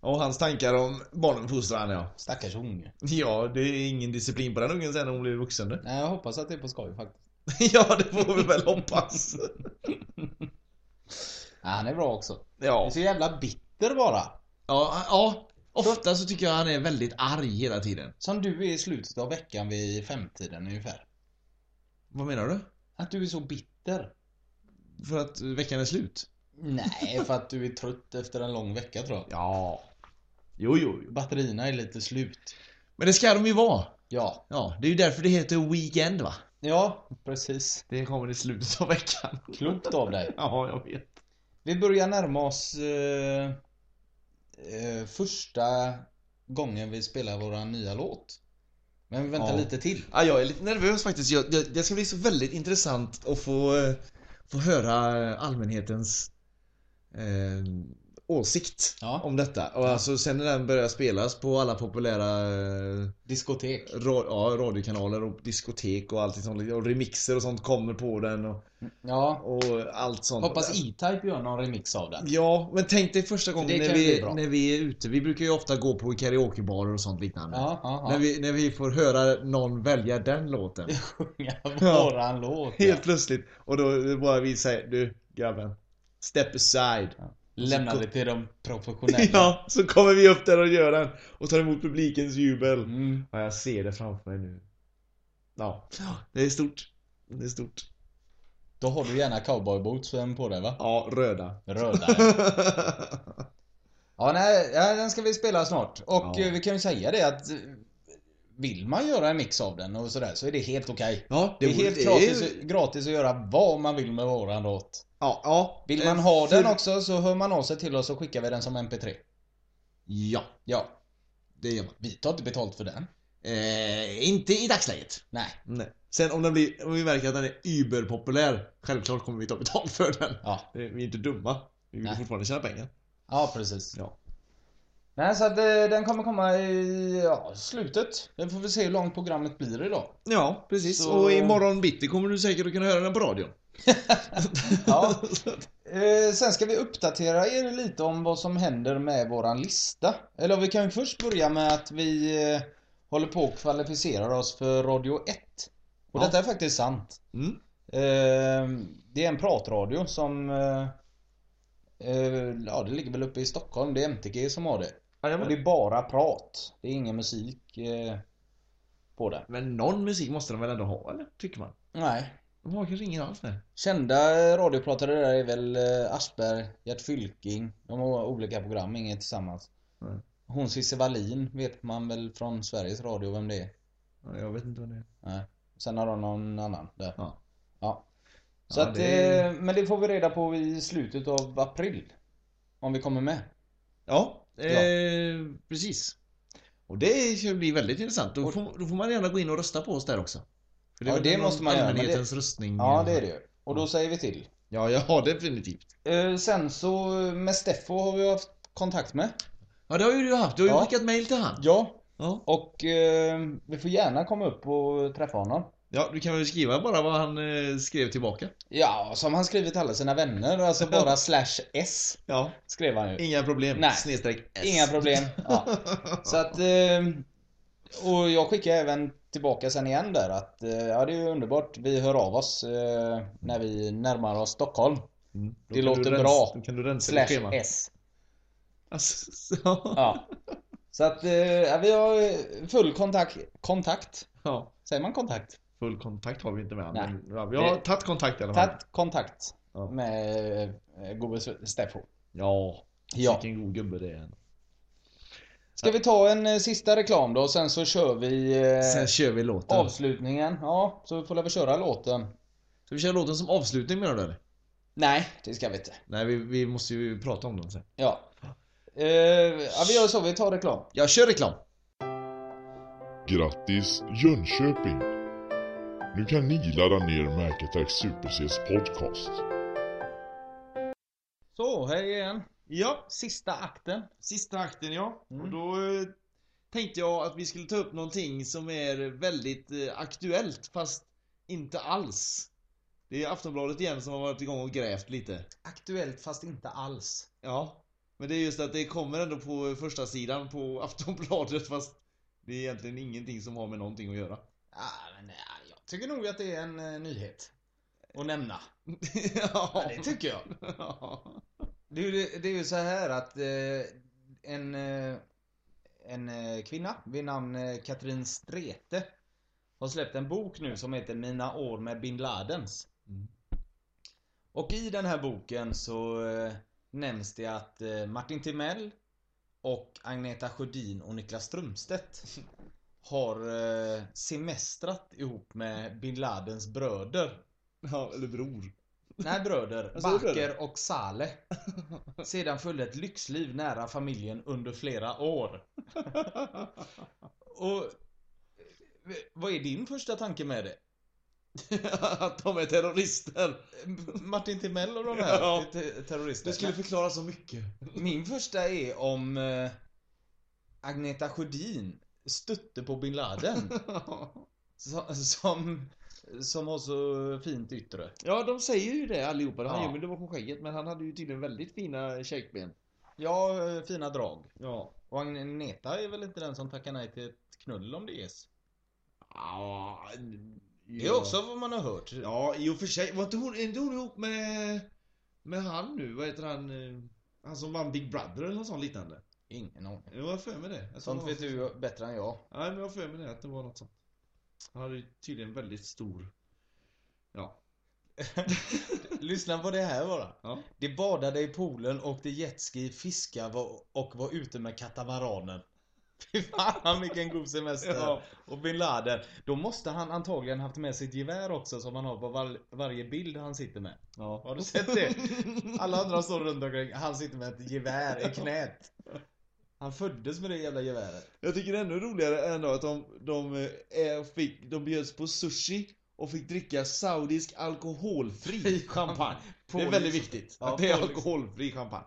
Och hans tankar om barnuppfostran ja. Stackars unge. Ja, det är ingen disciplin på den ungen sen när hon blir vuxen du. Nej, jag hoppas att det är på skoj faktiskt. ja, det får vi väl hoppas. Ja, han är bra också. Det Ja. är så jävla bitter bara. Ja, ja. Ofta så tycker jag han är väldigt arg hela tiden. Som du är i slutet av veckan vid femtiden ungefär. Vad menar du? Att du är så bitter. För att veckan är slut? Nej, för att du är trött efter en lång vecka tror jag. Ja. Jo, jo, jo. Batterierna är lite slut. Men det ska de ju vara. Ja. Ja, det är ju därför det heter Weekend va? Ja, precis. Det kommer i slutet av veckan. Klokt av dig. Ja, jag vet. Vi börjar närma oss eh, eh, första gången vi spelar våra nya låt. Men vi väntar Ja. lite till. Ja, jag är lite nervös faktiskt. Jag, jag, det ska bli så väldigt intressant att få, eh, få höra allmänhetens eh, åsikt Ja. om detta. Och alltså sen när den börjar spelas på alla populära eh, Diskotek. ra, ja, radiokanaler och diskotek och allt sånt. Och remixer och sånt kommer på den och, Ja. och allt sånt. Hoppas E-Type gör någon remix av den. Ja, men tänk dig första gången när vi, när vi är ute. Vi brukar ju ofta gå på karaokebarer och sånt liknande. Ja, ja, När, vi, när vi får höra någon välja den låten. Sjunga våran låt. Helt plötsligt. Och då bara vi säger du grabben. Step aside. Lämnar det till de professionella. Ja, så kommer vi upp där och gör den. Och tar emot publikens jubel. Mm. Ja, jag ser det framför mig nu. Ja, det är stort. Det är stort. Då har du gärna cowboybootsen på dig va? Ja, röda. Röda. ja, nej, den ska vi spela snart. Och Ja. eh, vi kan ju säga det att eh, vill man göra en mix av den och sådär så är det helt okej. Ja, Det är vore- helt är- gratis, gratis att göra vad man vill med våran låt. Ja, ja. Vill man Eh, ha för- den också så hör man av sig till oss och skickar vi den som MP3. Ja, Ja, det gör man. vi tar inte betalt för den. Eh, inte i dagsläget. Nej. Nej. Sen om den blir, om vi märker att den är überpopulär, självklart kommer vi ta betalt för den. Ja. Eh, Vi är inte dumma. Vi vill Nej. fortfarande tjäna pengar. Ja, precis. Ja. Nej, så att eh, den kommer komma i ja, slutet. Vi får vi se hur långt programmet blir idag. Ja, precis. Så- Och imorgon bitti kommer du säkert att kunna höra den på radion. Ja. Eh, sen ska vi uppdatera er lite om vad som händer med våran lista. Eller vi kan ju först börja med att vi eh, håller på att kvalificera oss för Radio 1. Och Ja. detta är faktiskt sant. Mm. Det är en pratradio som... Ja, det ligger väl uppe i Stockholm. Det är MTG som har det. Och det är bara prat. Det är ingen musik eh, på det. Men någon musik måste de väl ändå ha, eller? Tycker man. Nej. De har kanske ingen alls nej. Kända eh, radiopratare där är väl eh, Aschberg, Gert Fylking. De har olika program, inget tillsammans. Nej. Hon Cissi Wallin vet man väl från Sveriges Radio vem det är. Ja, Jag vet inte vad det är. Nej. Sen har de någon annan där. Ja. Ja. Så Ja, att, det- eh, men det får vi reda på i slutet av april. Om vi kommer med. Ja, eh, precis. Och det ska bli väldigt intressant. Då får, då får man gärna gå in och rösta på oss där också. För Ja, väl det måste man göra, men det- allmänhetens röstning. Ja, det är det ju. Och då säger vi till. Ja, ja, definitivt. Eh, sen så med Steffo har vi haft kontakt med. Ja, det har ju du haft. Du har ju Ja. skickat mail till han. Ja. Ja. Och eh, vi får gärna komma upp och träffa honom. Ja, du kan väl skriva bara vad han eh, skrev tillbaka. Ja, som han skrivit till alla sina vänner. Alltså bara slash s Ja. skrev han ju. Inga problem. Nej. Snedstreck S. Inga problem. Ja. Så att... Eh, och jag skickar även tillbaka sen igen där att eh, ja, det är underbart. Vi hör av oss eh, när vi närmar oss Stockholm. Mm. Det låter rensa- bra. Kan du rensa Slash schema. s. Alltså, ja. Ja. Så att eh, ja, vi har eh, full kontakt. Kontakt? ja. Säger man kontakt? Full kontakt har vi inte med men ja, vi har Det- tagit kontakt i alla fall. Tagit kontakt Ja. med eh, gode Steffo. Ja. Ja. Vilken god gubbe det är. Ska vi ta en eh, sista reklam då och sen så kör vi eh, Sen kör vi låten. avslutningen. Ja, så vi får väl köra låten. Ska vi köra låten som avslutning menar du eller? Nej, det ska vi inte. Nej, vi, vi måste ju prata om den sen. Ja. Eh, ja, vi gör så. Vi tar reklam. Jag kör reklam. Grattis Jönköping! Nu kan ni ladda ner Mac Attack Super Cs podcast. Så, hej igen. Ja, Sista akten. sista akten ja. Mm. Och då eh, tänkte jag att vi skulle ta upp någonting som är väldigt eh, aktuellt fast inte alls. Det är Aftonbladet igen som har varit igång och grävt lite. Aktuellt fast inte alls. Ja. Men det är just att det kommer ändå på första sidan på Aftonbladet fast det är egentligen ingenting som har med någonting att göra. Ja, men ja, jag tycker nog att det är en eh, nyhet. Att nämna. ja, Ja, det tycker jag. Det är ju, det är ju så här att eh, en, eh, en eh, kvinna vid namn eh, Katrin Strete har släppt en bok nu som heter Mina år med bin Ladens. Mm. Och i den här boken så eh, nämns det att eh, Martin Timell och Agneta Sjödin och Niklas Strömstedt har eh, semestrat ihop med bin Ladens bröder. ja, eller bror. Nej bröder? Baker och Saleh. Sedan följde ett lyxliv nära familjen under flera år. Och eh, vad är din första tanke med det? att de är terrorister. Martin Timell och de här Ja. te- terroristerna. Det skulle förklara så mycket. Min första är om eh, Agneta Sjödin stötte på bin Laden. som, som, som har så fint yttre. Ja, de säger ju det allihopa. Han Ja. gömde bakom skägget, men han hade ju tydligen väldigt fina käkben. Ja, eh, fina drag. Ja. Och Agneta är väl inte den som tackar nej till ett knull om det ges? Ja, Det är också vad man har hört. Ja, i och för sig. Var inte hon, inte hon ihop med... Med han nu? Vad heter han? eh, Han som vann Big Brother eller något sånt liknande? Ingen aning. Jag har för mig det. Jag Sånt det vet du bättre än jag. Nej, men jag har för mig det. Att det var något sånt. Han hade ju tydligen väldigt stor... Ja. Lyssna på det här bara. Ja. De badade i poolen, åkte jetski, fiskade och var ute med katamaranen. Fy fan vilken god semester. Ja. Och bin Laden, då måste han antagligen haft med sitt gevär också som han har på var, varje bild han sitter med. Ja. Har du sett det? Alla andra står runt omkring, han sitter med ett gevär i knät. Han föddes med det jävla geväret. Jag tycker det är ännu roligare ändå att de, de, eh, fick, de bjöds på sushi och fick dricka saudisk alkoholfri champagne. Det är väldigt viktigt. Ja, att det är på- alkoholfri champagne.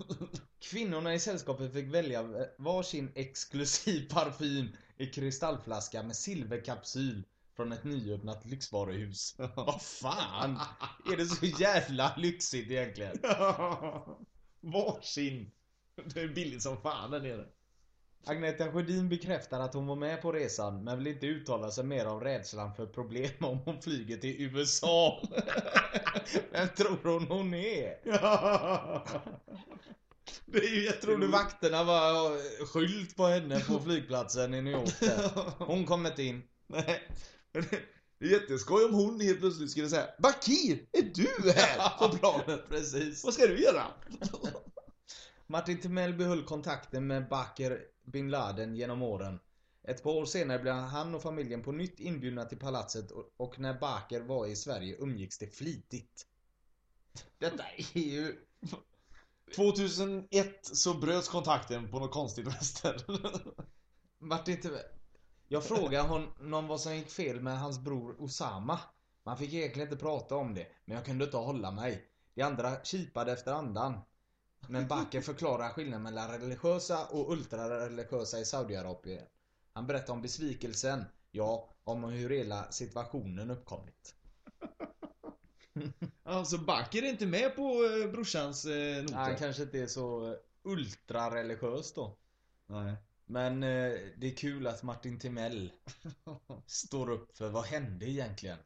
Kvinnorna i sällskapet fick välja varsin exklusiv parfym i kristallflaska med silverkapsyl från ett nyöppnat lyxvaruhus. Vad fan? Är det så jävla lyxigt egentligen? Varsin. Det är billigt som fan där nere. Agneta Sjödin bekräftar att hon var med på resan men vill inte uttala sig mer av rädslan för problem om hon flyger till USA. Vem tror hon hon är? Det är ju Tror du vakterna var skylt på henne på flygplatsen i New York där? Hon kom inte in. Nej. Det är jätteskoj om hon helt plötsligt skulle säga Bakir, är du här på planet? Precis. Vad ska du göra? Martin Timell behöll kontakten med Baker bin Laden genom åren. Ett par år senare blev han och familjen på nytt inbjudna till palatset och- när Baker var i Sverige umgicks det flitigt. Detta är ju... 2001 så bröts kontakten på något konstigt vänster. Martin Timell... Jag frågade honom vad som gick fel med hans bror Osama. Man fick egentligen inte prata om det, men jag kunde inte hålla mig. De andra kipade efter andan. Men Baker förklarar skillnaden mellan religiösa och ultrareligiösa i Saudiarabien. Han berättar om besvikelsen, ja, om hur hela situationen uppkommit. Alltså Bakir är inte med på eh, brorsans eh, noter. Han kanske inte är så eh, ultrareligiös då. Nej. Men eh, det är kul att Martin Timell står upp för vad hände egentligen.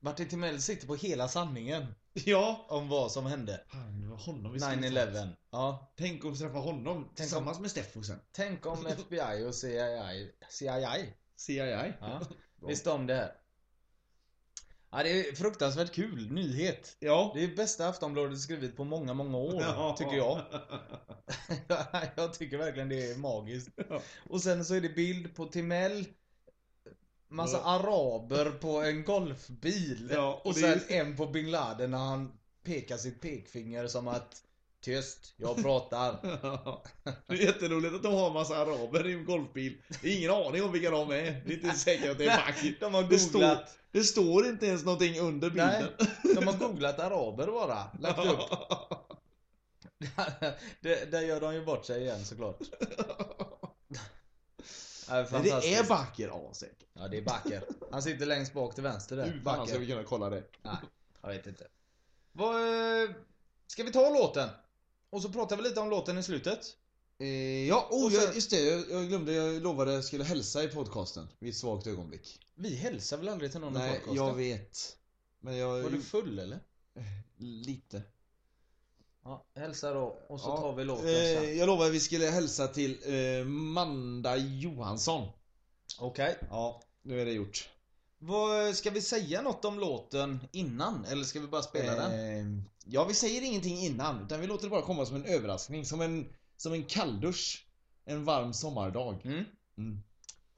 Martin Timell sitter på hela sanningen Ja. om vad som hände. Fan, var honom ta. 9-11. Ja. Tänk om träffa honom tillsammans med Steffo sen. Tänk om FBI och CIA, CIA, CIA. ja, visste om det här. Ja, det är fruktansvärt kul nyhet. Ja. Det är bästa Aftonbladet skrivit på många, många år, tycker jag. jag tycker verkligen det är magiskt. Och sen så är det bild på Timell, massa araber på en golfbil. Ja, och och sen är- en på bin Laden när han pekar sitt pekfinger som att Tyst, jag pratar. Det är jätteroligt att de har en massa araber i en golfbil. Det är ingen aning om vilka de är. Det är inte säkert att det är facket. De har Det står, det står inte ens någonting under Nej, bilden. de har googlat araber bara. Lagt upp. det, där gör de ju bort sig igen såklart. Nej, Men det är. Backer ja säkert. Ja, det är Backer. Han sitter längst bak till vänster där. Hur fan ska vi kunna kolla det? Nej, jag vet inte. Vad, eh, ska vi ta låten? Och så pratar vi lite om låten i slutet. Eh, ja, oh, sen- jag, just det. Jag, jag glömde. Jag lovade jag skulle hälsa i podcasten. Vid ett svagt ögonblick. Vi hälsar väl aldrig till någon i Nej, podcasten? jag vet. Men jag... Var du full eller? Lite. Ja, hälsa då. Och så Ja, tar vi låten eh, sen. Jag lovade att vi skulle hälsa till eh, Manda Johansson. Okej. Ja, nu är det gjort. Vad, ska vi säga något om låten innan? Eller ska vi bara spela den? Eh, ja, vi säger ingenting innan. Utan vi låter det bara komma som en överraskning. Som en, som en kalldusch. En varm sommardag. Mm. Mm.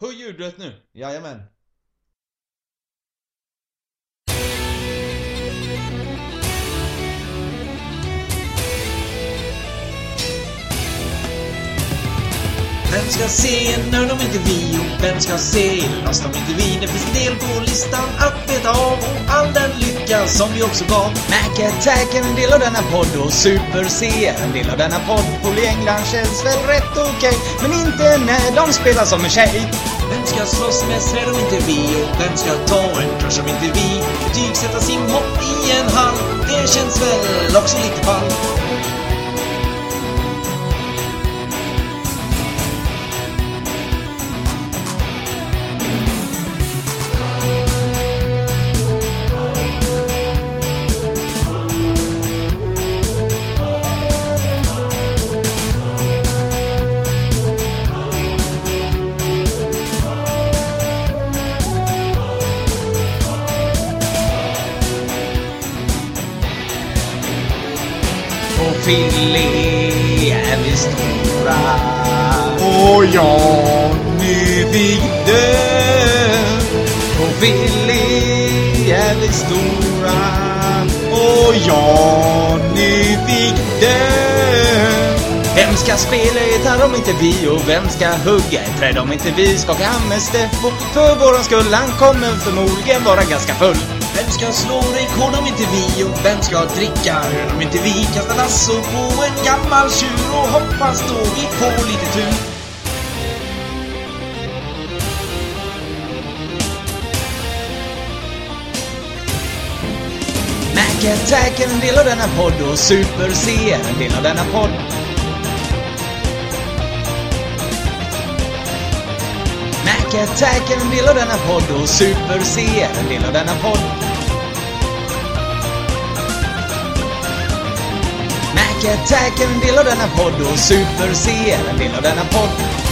Höj ljudet nu. Jajamän. Vem ska se när de inte vi och vem ska se loss om inte vi? Det finns en del på listan att beta av och all den lycka som vi också gav. Mac Attack är en del av denna podd och Super C är en del av denna podd. Paul i England känns väl rätt okej, men inte när de spelar som en tjej. Vem ska slåss med svärd om inte vi? Och vem ska ta en kurs om inte vi? Betygsätta simhopp i en hall, det känns väl också lite fall. Nu på Och Fille är stora. Och Johnny nu Vem ska spela gitarr om inte vi? Och vem ska hugga ett träd om inte vi? Skaka hand med Steffo för våran skull. Han kommer förmodligen vara ganska full. Vem ska slå rekord om inte vi? Och vem ska dricka öl om inte vi? Kasta lasso på en gammal tjur och hoppas då vi får lite tur. Mac Attack en del av denna podd och Super C är en del av denna podd. Mac Attack en del av denna podd och Super C är en del av denna podd. Mac Attack en del av denna podd och Super C är en del av denna podd.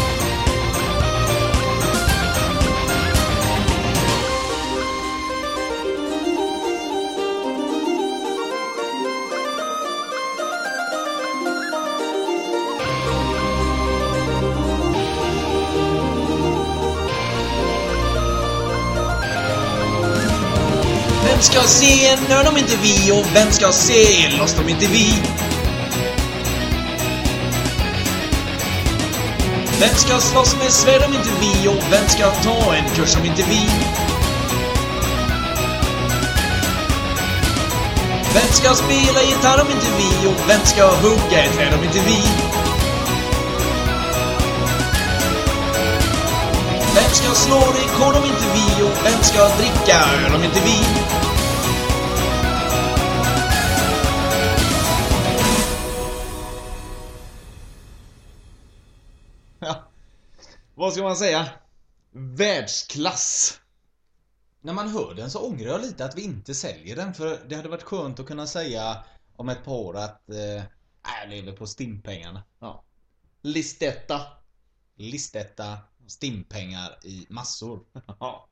Ska se en nörd om inte vi? Och vem ska se Lost om inte vi? Vem ska slåss med svärd om inte vi? Och vem ska ta en kurs om inte vi? Vem ska spela gitarr om inte vi? Och vem ska hugga ett träd om inte vi? Vem ska slå rekord om inte vi? Och vem ska dricka öl om inte vi? Ja. Vad ska man säga? Världsklass. När man hör den så ångrar jag lite att vi inte säljer den för det hade varit skönt att kunna säga om ett par år att eh, jag lever på stimpengarna. Ja. Listetta. Listetta stimpengar i massor. Ja.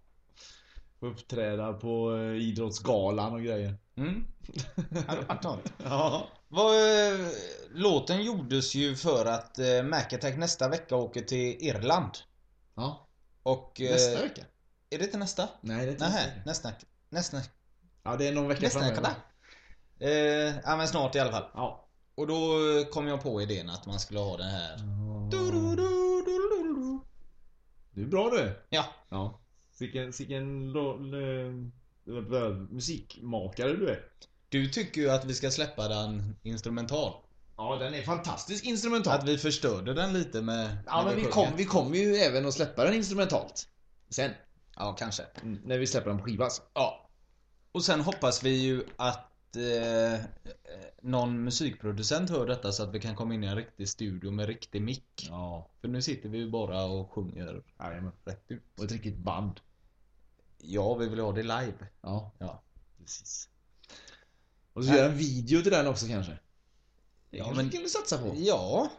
Uppträda på eh, idrottsgalan och grejer. Mm. Hade varit något. Ja. Vad, eh, låten gjordes ju för att eh, Mac Attack nästa vecka åker till Irland. Ja. Och... Nästa vecka? Är det inte nästa? Nej, det är inte Nej, nästa nästa. Nästa. Ja, det är någon vecka Nästa framöver. Eh, ja men snart i alla fall. Ja. Och då kom jag på idén att man skulle ha den här. Du är bra du. Ja. Ja. Vilken, vilken musikmakare du är. Du tycker ju att vi ska släppa den instrumental. Ja, den är fantastisk instrumental. Att vi förstörde den lite med... Ja, med men vi, sjunger. kom, vi kommer ju även att släppa den instrumentalt. Sen. Ja, kanske. Mm, När vi släpper den på skiva alltså. Ja. Och sen hoppas vi ju att eh, någon musikproducent hör detta så att vi kan komma in i en riktig studio med riktig mick. Ja. För nu sitter vi ju bara och sjunger Jajamän. rätt ut. Och ett riktigt band. Ja, vi vill ha det live. Ja. Ja. Precis. Och så göra en video till den också kanske. Det Ja, kanske men- vi kan satsa på. Ja.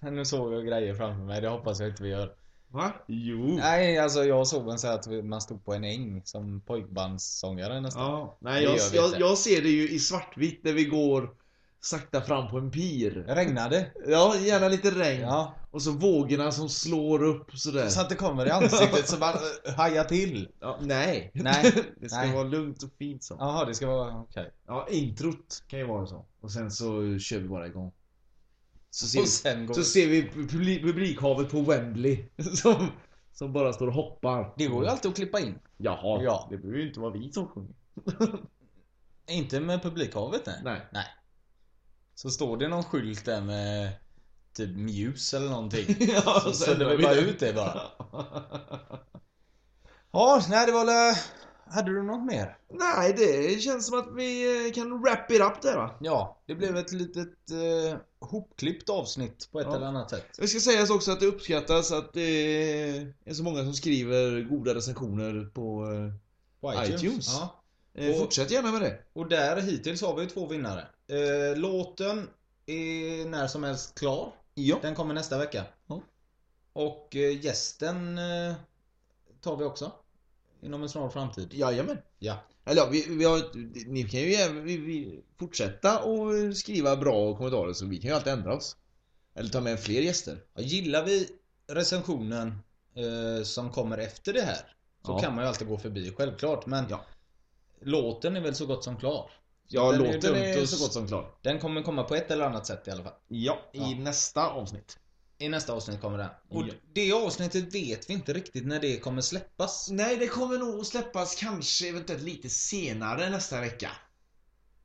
nu såg jag grejer framför mig, det hoppas jag inte vi gör. Va? Jo. Nej, alltså jag såg en så här att man stod på en äng som pojkbandssångare nästan. Ja. Nej, jag, jag, jag ser det ju i svartvitt när vi går sakta fram på en pir. Regnade. Ja, gärna lite regn. Ja. Och så vågorna som slår upp sådär. Så att det kommer i ansiktet så man äh, hajar till. Ja, nej. Nej. det ska Nej. vara lugnt och fint så. Jaha, det ska vara okej. Ja, introt kan ju vara så. Och sen så kör vi bara igång. Så ser, vi, så ser vi publi- publikhavet på Wembley. Som, som bara står och hoppar. Det går ju alltid att klippa in. Jaha, Ja. det behöver ju inte vara vi som sjunger. Inte med publikhavet nej. Nej. Nej. Så står det någon skylt där med typ Muse eller någonting. Ja, så ändrar vi bara ut det bara. Ja, nej det var väl... Hade du något mer? Nej, det känns som att vi eh, kan wrap it up där va? Ja, det blev ett litet eh, hopklippt avsnitt på ett Ja. eller annat sätt. Det ska sägas också att det uppskattas att det är så många som skriver goda recensioner på eh, På iTunes. Ja. eh, Och- Fortsätt gärna med det. Och där hittills har vi två vinnare. Eh, låten är när som helst klar. Ja. Den kommer nästa vecka. Ja. Och gästen eh, tar vi också. Inom en snar framtid. Jajamän. Ja. Eller ja, vi, vi har, ni kan ju vi, vi fortsätta och skriva bra kommentarer så vi kan ju alltid ändra oss. Eller ta med fler gäster. Ja, Gillar vi recensionen eh, som kommer efter det här så Ja. kan man ju alltid gå förbi, självklart. Men Ja. låten är väl så gott som klar. Ja, Den är låten är att- så gott som klar. Den kommer komma på ett eller annat sätt i alla fall. Ja, i nästa avsnitt. I nästa avsnitt kommer den. Och Ja. det avsnittet vet vi inte riktigt när det kommer släppas. Nej, det kommer nog släppas kanske eventuellt lite senare nästa vecka.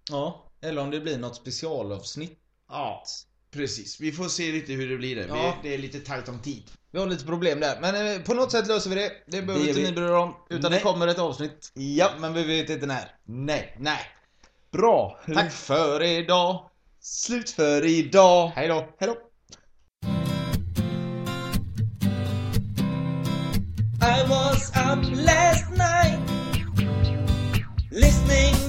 Ja, eller om det blir något specialavsnitt. Ja, precis. Vi får se lite hur det blir det. Ja. Vi, det är lite tajt om tid. Vi har lite problem där, men eh, på något sätt löser vi det. Det behöver Det inte vi- ni bry er om. Utan Nej. det kommer ett avsnitt. Ja. Men vi vet inte när. Nej. Nej. Bra. Tack för idag. Slut för idag. Hej då. Hej då. Up last night listening